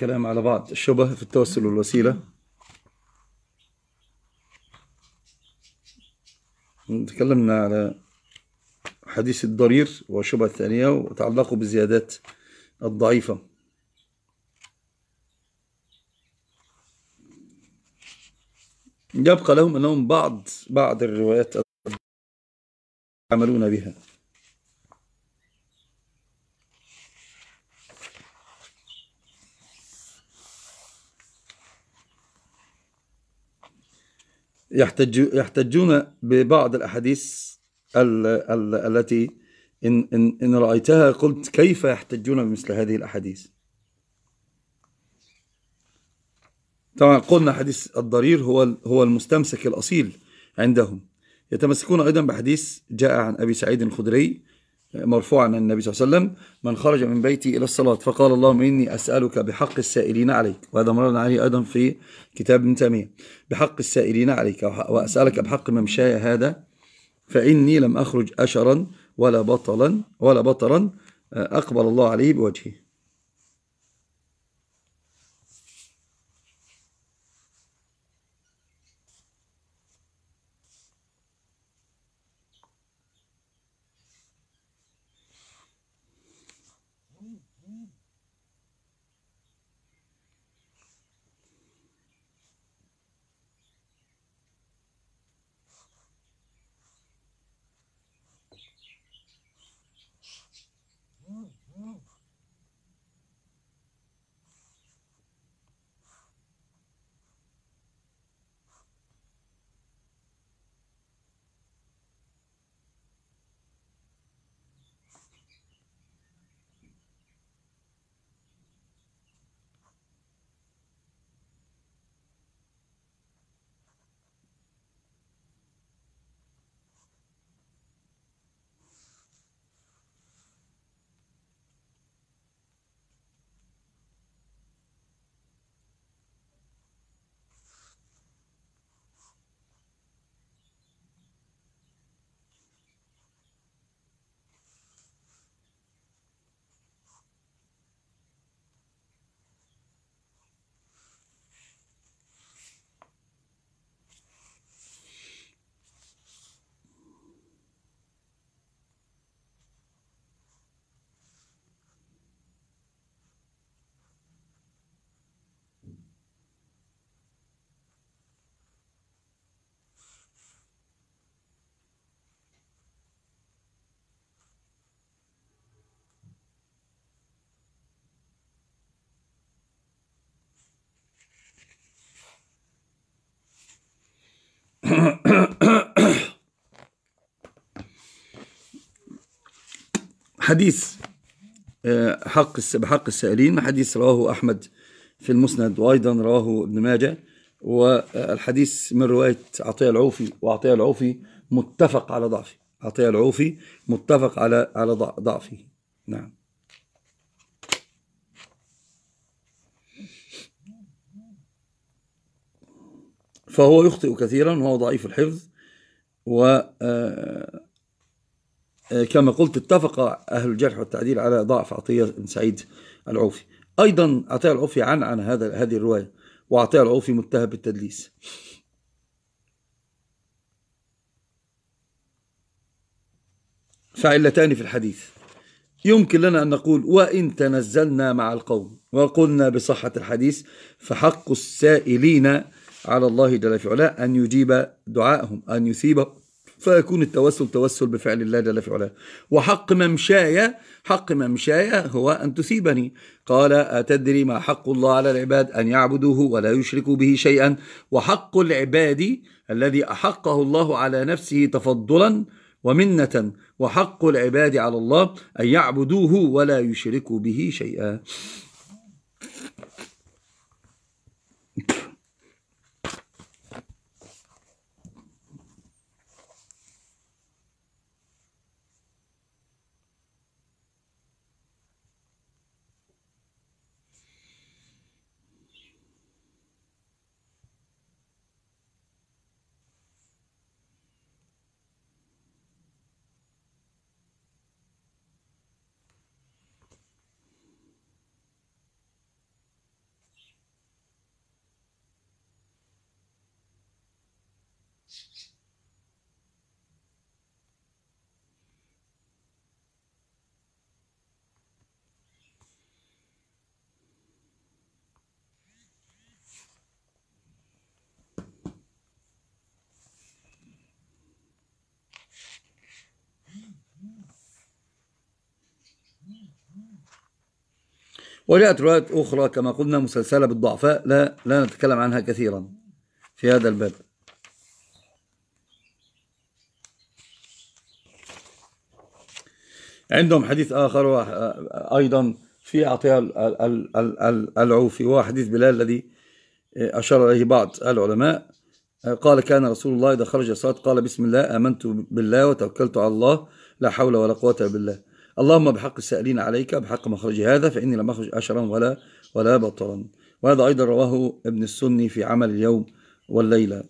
كلام على بعض. الشبه في التوسل والوسيلة. تكلمنا على حديث الضرير والشبهة الثانية وتعلقوا بالزيادات الضعيفة. يبقى لهم أنهم بعض بعض الروايات يعملون بها. يحتج يحتجون ببعض الأحاديث ال ال التي إن, إن, إن رأيتها قلت كيف يحتجون بمثل هذه الأحاديث. طبعا قلنا حديث الضرير هو هو المستمسك الأصيل عندهم. يتمسكون أيضا بحديث جاء عن أبي سعيد الخدري مرفوعا عن النبي صلى الله عليه وسلم من خرج من بيتي إلى الصلاة فقال اللهم إني أسألك بحق السائلين عليك. وهذا مرنا عليه أيضا في كتاب ابن تيمية. بحق السائلين عليك وأسألك بحق ممشاي هذا فإني لم أخرج أشرا ولا بطلا ولا بطرا أقبل الله عليه بوجهه. حديث حق بحق السائلين. حديث رواه أحمد في المسند وأيضا رواه ابن ماجه. والحديث من رواية عطية العوفي وعطية العوفي متفق على ضعفه. عطية العوفي متفق على على ضعفه. نعم. فهو يخطئ كثيرا وهو ضعيف الحفظ. و كما قلت اتفق أهل الجرح والتعديل على ضعف عطية بن سعيد العوفي. أيضا عطية العوفي عن عن هذا هذه الرواية وعطية العوفي متهم بالتدليس. فعلتان في الحديث. يمكن لنا أن نقول وإن تنزلنا مع القوم وقلنا بصحة الحديث فحق السائلين على الله جل في علاه أن يجيب دعائهم أن يثيب فيكون التوسل توسل بفعل الله جل في علاه. وحق ممشاي حق ممشاي هو أن تثيبني. قال أتدري ما حق الله على العباد أن يعبدوه ولا يشركوا به شيئا؟ وحق العباد الذي أحقه الله على نفسه تفضلا ومنة. وحق العباد على الله أن يعبدوه ولا يشركوا به شيئا. وجاءت روايات أخرى كما قلنا مسلسلة بالضعفاء لا, لا نتكلم عنها كثيرا في هذا الباب. عندهم حديث آخر أيضا في عطية العوفي وهو حديث بلال الذي أشار إليه بعض العلماء. قال كان رسول الله إذا خرج الصلاة قال بسم الله آمنت بالله وتوكلت على الله لا حول ولا قوة بالله. اللهم بحق السائلين عليك بحق مخرج هذا فإني لم أخرج أشرا ولا ولا بطرا. وهذا أيضا رواه ابن السني في عمل اليوم والليلة.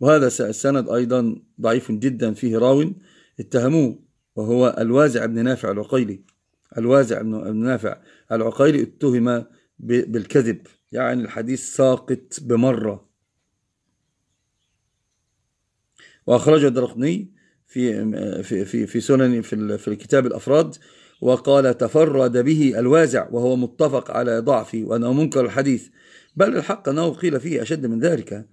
وهذا السند أيضا ضعيف جدا فيه راو اتهموه وهو الوازع بن نافع العقيلي. الوازع بن نافع العقيلي اتهم بالكذب يعني الحديث ساقط بمرة. وأخرجه الدرقني في في في في سنن في في كتاب الأفراد وقال تفرد به الوازع وهو متفق على ضعفه وأنه منكر الحديث. بل الحق أنه قيل فيه أشد من ذلك.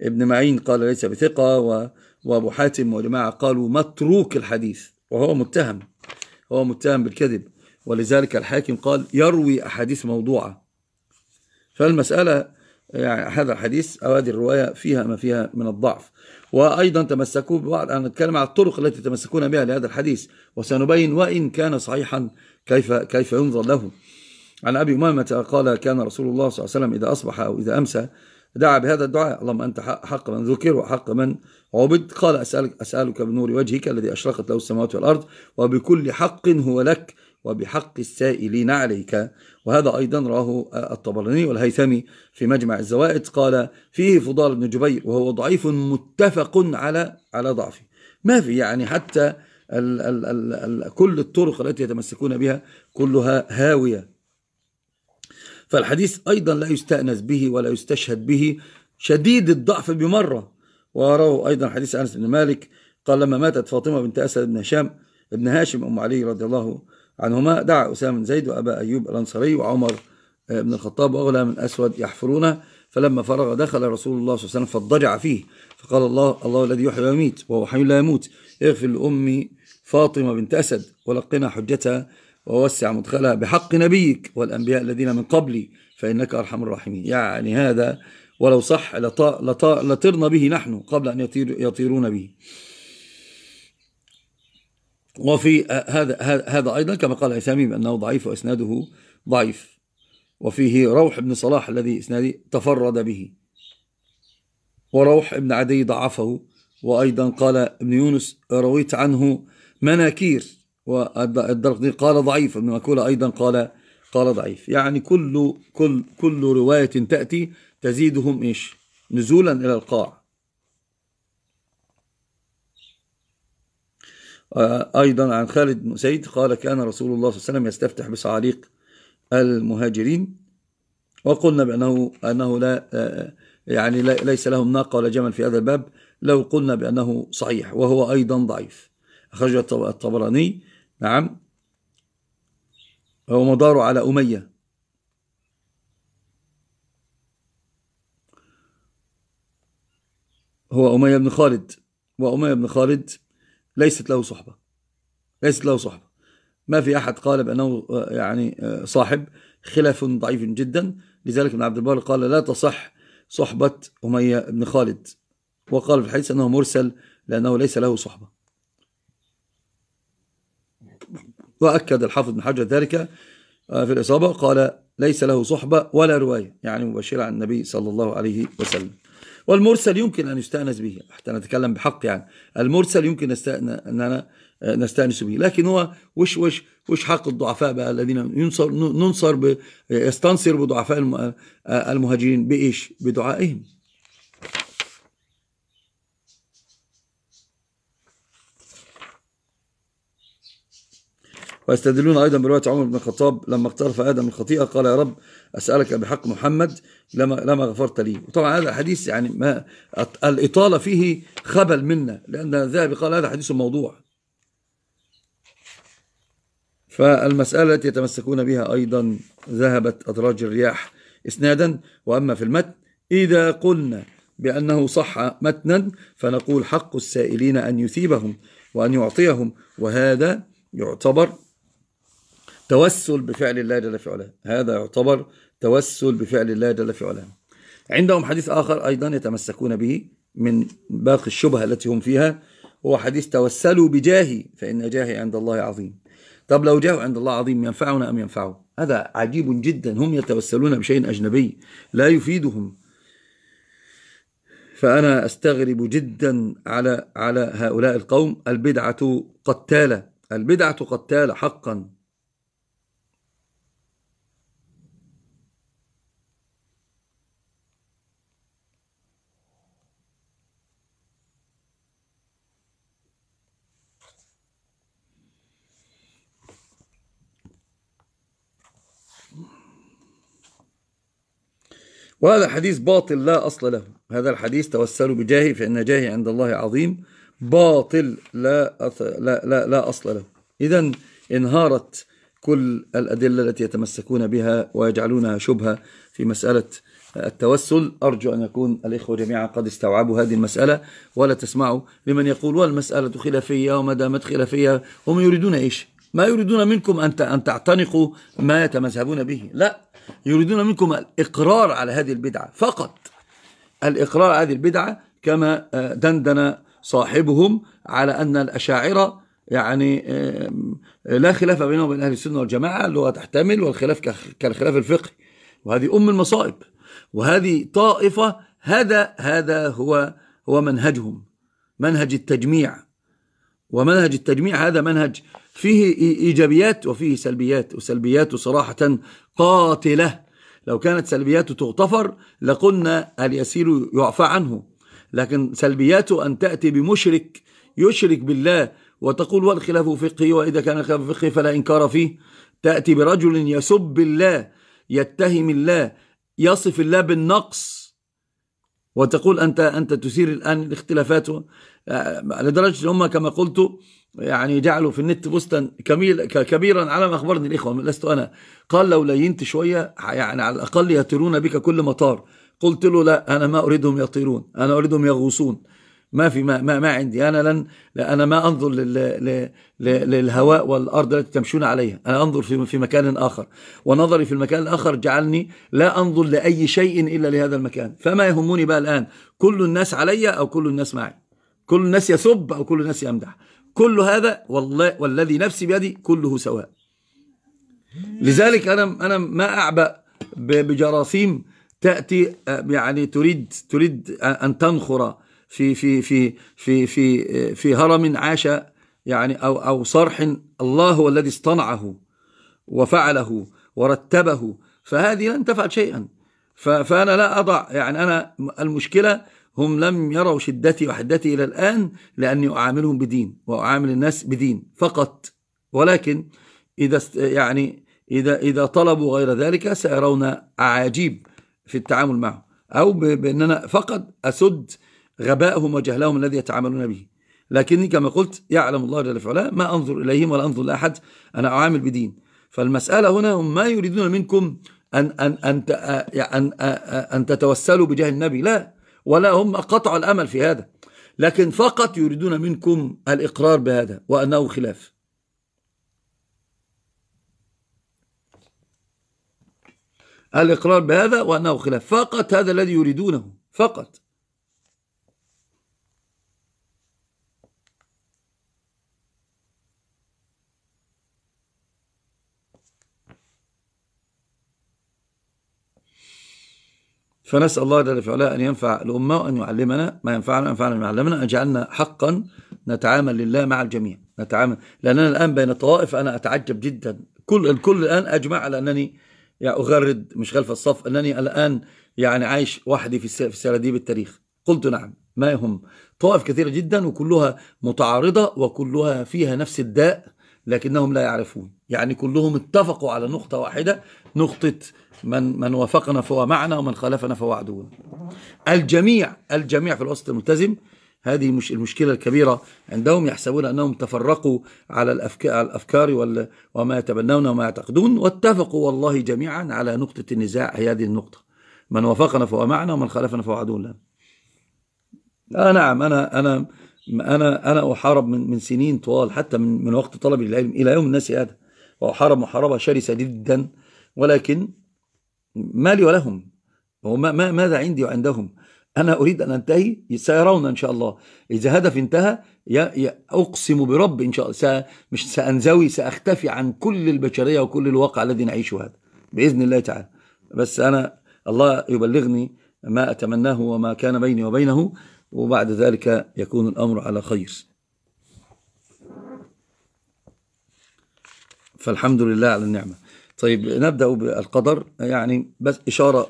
ابن معين قال ليس بثقة وأبو حاتم وجماعه قالوا متروك الحديث وهو متهم هو متهم بالكذب. ولذلك الحاكم قال يروي أحاديث موضوعة. فالمسألة يعني هذا الحديث أو هذه الرواية فيها ما فيها من الضعف. وأيضا تمسكوا ببعض أنا نتكلم على الطرق التي تمسكون بها لهذا الحديث وسنبين وإن كان صحيحا كيف كيف ينظر له. عن أبي أمامة قال كان رسول الله صلى الله عليه وسلم إذا أصبح أو إذا أمسى دعا بهذا الدعاء اللهم أنت حق من ذكر وحق من عبد. قال أسألك, أسألك بنور وجهك الذي أشرقت له السماوات والأرض وبكل حق هو لك. وبحق السائلين عليك. وهذا أيضا راه الطبراني والهيثمي في مجمع الزوائد. قال فيه فضال بن جبير وهو ضعيف متفق على على ضعفه. ما في يعني حتى ال ال ال ال كل الطرق التي يتمسكون بها كلها هاوية. فالحديث أيضا لا يستأنس به ولا يستشهد به شديد الضعف بمرة. وروى أيضا حديث أنس بن مالك قال لما ماتت فاطمة بنت أسد بن هشام ابن هاشم أم علي رضي الله عنهما. دعا أسامة بن زيد وأبا أيوب الأنصاري وعمر آه، بن الخطاب وأغلى من أسود يحفرونه فلما فرغ دخل رسول الله صلى الله عليه وسلم فاضطجع فيه. فقال الله الله الذي يحيي ويميت وهو حي لا يموت اغفر لأمي فاطمة بنت أسد ولقنا حجتها ووسع مدخلها بحق نبيك والأنبياء الذين من قبلي فإنك أرحم الراحمين. يعني هذا ولو صح لطرنا به نحن قبل أن يطير يطيرون به. وفي هذا هذا أيضا كما قال عثامي بأنه ضعيف وإسناده ضعيف. وفيه روح بن صلاح الذي إسناده تفرد به. وروح بن عدي ضعفه. وأيضا قال ابن يونس رويت عنه مناكير. والدرقني قال ضعيف. ابن مكولة أيضا قال قال ضعيف. يعني كل كل كل رواية تأتي تزيدهم إيش؟ نزولا إلى القاع. أيضا عن خالد بن سيد قال كان رسول الله صلى الله عليه وسلم يستفتح بصعاليق المهاجرين. وقلنا بأنه أنه لا يعني ليس لهم ناقة ولا جمل في هذا الباب لو قلنا بأنه صحيح وهو أيضا ضعيف. أخرج الطبراني. نعم. هو مدار على أمية. هو أمية بن خالد. وأمية بن خالد ليست له صحبة. ليست له صحبة. ما في أحد قال بأنه يعني صاحب. خلاف ضعيف جدا. لذلك ابن عبد البر قال لا تصح صحبة أمية بن خالد. وقال في الحديث أنه مرسل لأنه ليس له صحبة. وأكد الحافظ بن حجر ذلك في الإصابة. قال ليس له صحبة ولا رواية يعني مبشرة عن النبي صلى الله عليه وسلم. والمرسل يمكن أن يستأنس به حتى نتكلم بحق يعني. المرسل يمكن أننا نستأنس به. لكن هو وش وش وش حق الضعفاء بقى الذين ينصر ننصر يستنصر بضعفاء المهاجرين؟ بإيش؟ بدعائهم. ويستدلون أيضا برواية عمر بن الخطاب لما اقترف آدم الخطيئة قال يا رب أسألك بحق محمد لما, لما غفرت لي. وطبعا هذا الحديث يعني ما الإطالة فيه خبل منا لأن الذهبي قال هذا حديث موضوع. فالمسألة التي يتمسكون بها أيضا ذهبت أدراج الرياح إسنادا. وأما في المتن إذا قلنا بأنه صح متنا فنقول حق السائلين أن يثيبهم وأن يعطيهم وهذا يعتبر توسل بفعل الله جل في علاه. هذا يعتبر توسل بفعل الله جل في علاه. عندهم حديث آخر أيضا يتمسكون به من باقي الشبهة التي هم فيها. هو حديث توسلوا بجاهي فإن جاهي عند الله عظيم. طب لو جاه عند الله عظيم ينفعنا أم ينفعه هذا عجيب جدا. هم يتوسلون بشيء أجنبي لا يفيدهم. فأنا أستغرب جدا على على هؤلاء القوم. البدعة قتالة. البدعة قتالة حقا. وهذا حديث باطل لا أصل له. هذا الحديث توسلوا بجاهي فإن جاهي عند الله عظيم. باطل لا, لا, لا, لا أصل له. إذا انهارت كل الأدلة التي يتمسكون بها ويجعلونها شبهة في مسألة التوسل. أرجو أن يكون الإخوة جميعا قد استوعبوا هذه المسألة. ولا تسمعوا لمن يقول والمسألة خلافية وما دامت خلافية. هم يريدون إيش؟ ما يريدون منكم أن تعتنقوا ما يتمذهبون به. لا. يريدون منكم الإقرار على هذه البدعة فقط. الإقرار على هذه البدعة كما آه، دندن صاحبهم على أن الأشاعرة يعني آه، لا خلاف بينهم وبين أهل السنة والجماعة اللغة تحتمل والخلاف كالخلاف الفقهي. وهذه أم المصائب. وهذه طائفة هذا هذا هو هو منهجهم. منهج التجميع. ومنهج التجميع هذا منهج فيه إيجابيات وفيه سلبيات وسلبياته صراحة قاتلة. لو كانت سلبياته تغتفر لقلنا اليسير يعفى عنه. لكن سلبياته أن تأتي بمشرك يشرك بالله وتقول والخلاف فقهي وإذا كان الخلاف فقهي فلا إنكار فيه. تأتي برجل يسب الله يتهم الله يصف الله بالنقص. وتقول أنت أنت تثير الآن الاختلافات. لدرجة هم كما قلت يعني جعلوا في النت بوستا كبيرا على ما أخبرني الإخوة لست أنا. قال لو لينت شوية يعني على الأقل يطيرون بك كل مطار. قلت له لا أنا ما أريدهم يطيرون أنا أريدهم يغوصون. ما في ما, ما, ما عندي أنا لن أنا ما أنظر لل للهواء والأرض التي تمشون عليها. أنا أنظر في, في مكان آخر. ونظري في المكان الآخر جعلني لا أنظر لأي شيء إلا لهذا المكان. فما يهمني بقى الآن كل الناس علي أو كل الناس معي؟ كل الناس يسب أو كل الناس يمدح كل هذا والله والذي نفسي بيدي كله سواء. لذلك أنا أنا ما أعبأ بجراثيم تأتي يعني تريد تريد أن تنخر في في في في في في هرم عاش يعني أو أو صرح الله هو الذي اصطنعه وفعله ورتبه. فهذه لن تفعل شيئا. فأنا لا أضع يعني أنا المشكلة هم لم يروا شدتي وحدتي إلى الآن لأني أعاملهم بدين وأعامل الناس بدين فقط. ولكن إذا يعني إذا إذا طلبوا غير ذلك سيرون أعاجيب في التعامل معه أو بأننا فقط أسد غبائهم وجهلهم الذي يتعاملون به. لكني كما قلت يعلم الله جل وعلا ما أنظر إليهم ولا أنظر لأحد. أنا أعامل بدين. فالمسألة هنا هم ما يريدون منكم أن أن أن أن, أن تتوسلوا بجاه النبي. لا. ولا هم قطعوا الأمل في هذا. لكن فقط يريدون منكم الإقرار بهذا وأنه خلاف. الإقرار بهذا وأنه خلاف. فقط هذا الذي يريدونه. فقط. فنسأل الله جل وعلا أن ينفع الأمة وأن يعلمنا ما ينفعنا وينفعنا ما يعلمنا أن يجعلنا حقا نتعامل لله مع الجميع نتعامل. لأننا الآن بين الطوائف أنا أتعجب جدا. كل الكل الآن أجمع على أنني يعني أغرد مش خلف الصف أنني الآن يعني عايش وحدي في سراديب التاريخ. قلت نعم ما يهم طوائف كثيرة جدا وكلها متعارضة وكلها فيها نفس الداء لكنهم لا يعرفون. يعني كلهم اتفقوا على نقطة واحدة نقطة من من وافقنا فهو معنا ومن خالفنا فهو عدونا. الجميع الجميع في الوسط الملتزم. هذه مش المشكلة الكبيرة عندهم يحسبون أنهم تفرقوا على الأفكار وما يتبنون وما يعتقدون واتفقوا والله جميعا على نقطة النزاع. هي هذه النقطة. من وافقنا فهو معنا ومن خالفنا فهو عدونا آه نعم أنا أنا أنا أنا أحارب من من سنين طوال حتى من من وقت طلبي للعلم إلى يوم الناس هذا. وحرم محاربة شرسة جدا. ولكن ما لي ولهم. هو ما ما ماذا عندي وعندهم أنا أريد أن أنتهي سيرون إن شاء الله. إذا هدف انتهى أقسم برب إن شاء الله. مش سأنزوي سأختفي عن كل البشرية وكل الواقع الذي نعيشه هذا. بإذن الله تعالى. بس أنا الله يبلغني ما أتمناه وما كان بيني وبينه وبعد ذلك يكون الأمر على خير. فالحمد لله على النعمة. طيب نبدأ بالقدر يعني بس إشارة,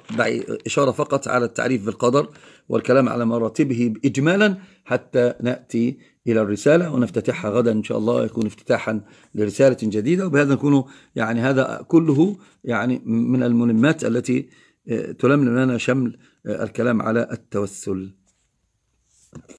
إشارة فقط على التعريف بالقدر والكلام على مراتبه إجمالا حتى نأتي إلى الرسالة ونفتتحها غدا إن شاء الله يكون افتتاحا لرسالة جديدة وبهذا نكون يعني هذا كله يعني من الملمات التي تلملم لنا شمل الكلام على التوسل.